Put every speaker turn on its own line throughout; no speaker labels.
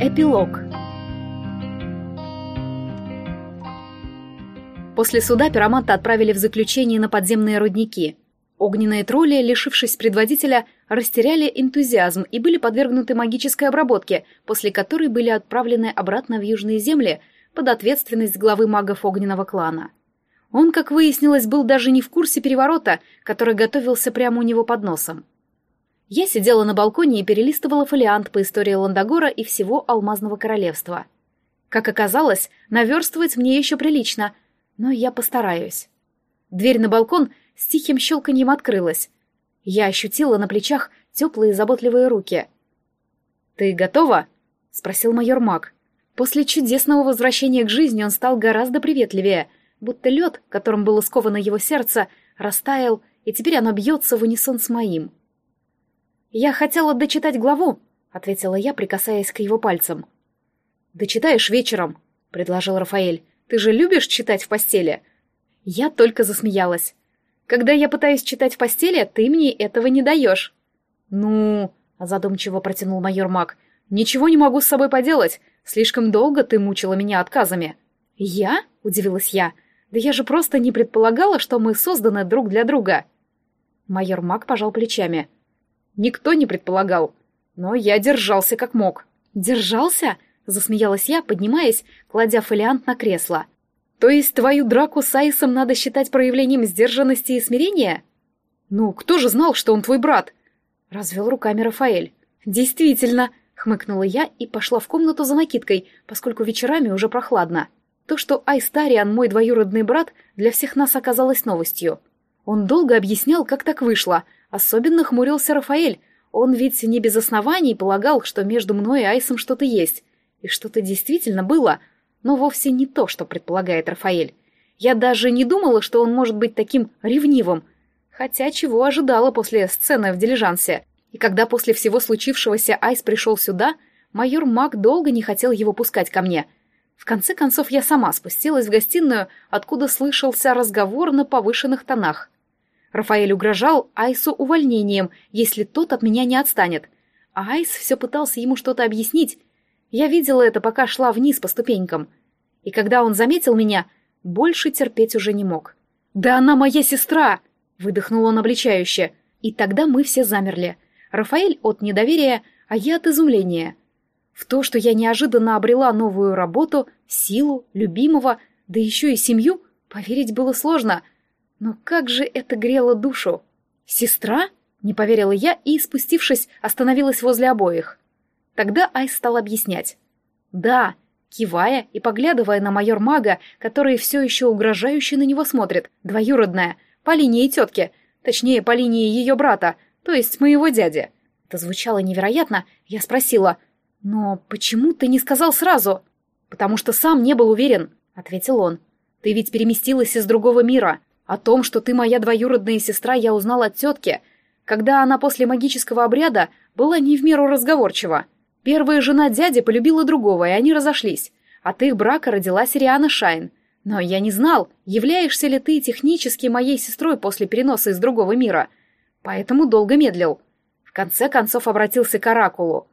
Эпилог После суда пироманта отправили в заключение на подземные рудники. Огненные тролли, лишившись предводителя, растеряли энтузиазм и были подвергнуты магической обработке, после которой были отправлены обратно в Южные земли под ответственность главы магов огненного клана. Он, как выяснилось, был даже не в курсе переворота, который готовился прямо у него под носом. Я сидела на балконе и перелистывала фолиант по истории Ландагора и всего Алмазного Королевства. Как оказалось, наверстывать мне еще прилично, но я постараюсь. Дверь на балкон с тихим щелканьем открылась. Я ощутила на плечах теплые заботливые руки. «Ты готова?» — спросил майор Мак. После чудесного возвращения к жизни он стал гораздо приветливее, будто лед, которым было сковано его сердце, растаял, и теперь оно бьется в унисон с моим. «Я хотела дочитать главу», — ответила я, прикасаясь к его пальцам. «Дочитаешь вечером», — предложил Рафаэль. «Ты же любишь читать в постели?» Я только засмеялась. «Когда я пытаюсь читать в постели, ты мне этого не даешь». «Ну...» — задумчиво протянул майор Мак. «Ничего не могу с собой поделать. Слишком долго ты мучила меня отказами». «Я?» — удивилась я. «Да я же просто не предполагала, что мы созданы друг для друга». Майор Мак пожал плечами. Никто не предполагал. Но я держался как мог. «Держался?» — засмеялась я, поднимаясь, кладя фолиант на кресло. «То есть твою драку с Айсом надо считать проявлением сдержанности и смирения?» «Ну, кто же знал, что он твой брат?» — развел руками Рафаэль. «Действительно!» — хмыкнула я и пошла в комнату за накидкой, поскольку вечерами уже прохладно. То, что Айстариан мой двоюродный брат, для всех нас оказалось новостью. Он долго объяснял, как так вышло — Особенно хмурился Рафаэль. Он ведь не без оснований полагал, что между мной и Айсом что-то есть. И что-то действительно было, но вовсе не то, что предполагает Рафаэль. Я даже не думала, что он может быть таким ревнивым. Хотя чего ожидала после сцены в дилижансе. И когда после всего случившегося Айс пришел сюда, майор Мак долго не хотел его пускать ко мне. В конце концов, я сама спустилась в гостиную, откуда слышался разговор на повышенных тонах. Рафаэль угрожал Айсу увольнением, если тот от меня не отстанет. А Айс все пытался ему что-то объяснить. Я видела это, пока шла вниз по ступенькам. И когда он заметил меня, больше терпеть уже не мог. «Да она моя сестра!» — выдохнул он обличающе. И тогда мы все замерли. Рафаэль от недоверия, а я от изумления. В то, что я неожиданно обрела новую работу, силу, любимого, да еще и семью, поверить было сложно — но как же это грело душу! Сестра? Не поверила я и, спустившись, остановилась возле обоих. Тогда Айс стал объяснять. Да, кивая и поглядывая на майор мага, который все еще угрожающе на него смотрит, двоюродная, по линии тетки, точнее, по линии ее брата, то есть моего дяди. Это звучало невероятно, я спросила, «Но почему ты не сказал сразу?» «Потому что сам не был уверен», — ответил он. «Ты ведь переместилась из другого мира. О том, что ты моя двоюродная сестра, я узнал от тетки, когда она после магического обряда была не в меру разговорчива. Первая жена дяди полюбила другого, и они разошлись. От их брака родилась Риана Шайн. Но я не знал, являешься ли ты технически моей сестрой после переноса из другого мира. Поэтому долго медлил. В конце концов обратился к Оракулу.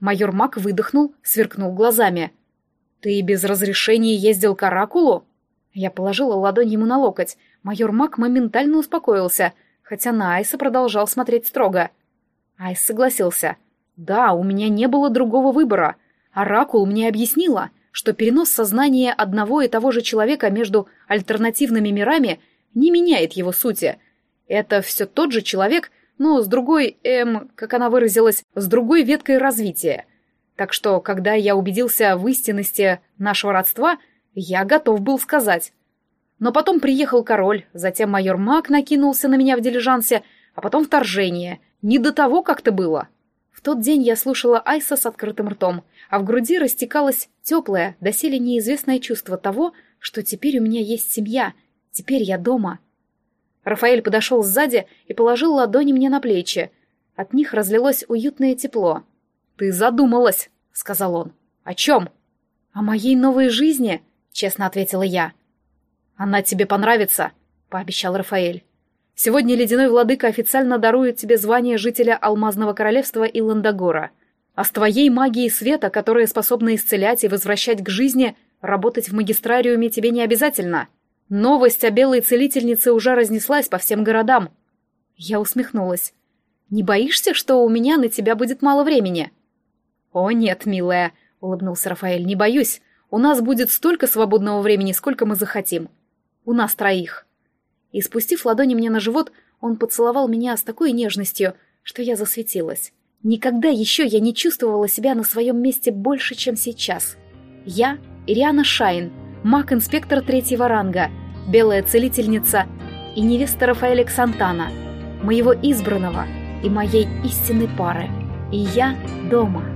Майор Мак выдохнул, сверкнул глазами. «Ты без разрешения ездил к Оракулу?» Я положила ладонь ему на локоть. Майор Мак моментально успокоился, хотя на Айса продолжал смотреть строго. Айс согласился. «Да, у меня не было другого выбора. Оракул мне объяснила, что перенос сознания одного и того же человека между альтернативными мирами не меняет его сути. Это все тот же человек, но с другой, эм, как она выразилась, с другой веткой развития. Так что, когда я убедился в истинности нашего родства, я готов был сказать. Но потом приехал король, затем майор Мак накинулся на меня в дилижансе, а потом вторжение. Не до того как-то было. В тот день я слушала Айса с открытым ртом, а в груди растекалось теплое, доселе неизвестное чувство того, что теперь у меня есть семья, теперь я дома. Рафаэль подошел сзади и положил ладони мне на плечи. От них разлилось уютное тепло. «Ты задумалась», — сказал он. «О чем?» «О моей новой жизни», честно ответила я. «Она тебе понравится», — пообещал Рафаэль. «Сегодня Ледяной Владыка официально дарует тебе звание жителя Алмазного Королевства и Ландагора. А с твоей магией света, которая способна исцелять и возвращать к жизни, работать в магистрариуме тебе не обязательно. Новость о белой целительнице уже разнеслась по всем городам. Я усмехнулась. Не боишься, что у меня на тебя будет мало времени? О нет, милая, улыбнулся Рафаэль, не боюсь. У нас будет столько свободного времени, сколько мы захотим. У нас троих. И спустив ладони мне на живот, он поцеловал меня с такой нежностью, что я засветилась. Никогда еще я не чувствовала себя на своем месте больше, чем сейчас. Я — Ириана Шайн, маг-инспектор третьего ранга, белая целительница и невеста Рафаэля Ксантана, моего избранного и моей истинной пары. И я дома.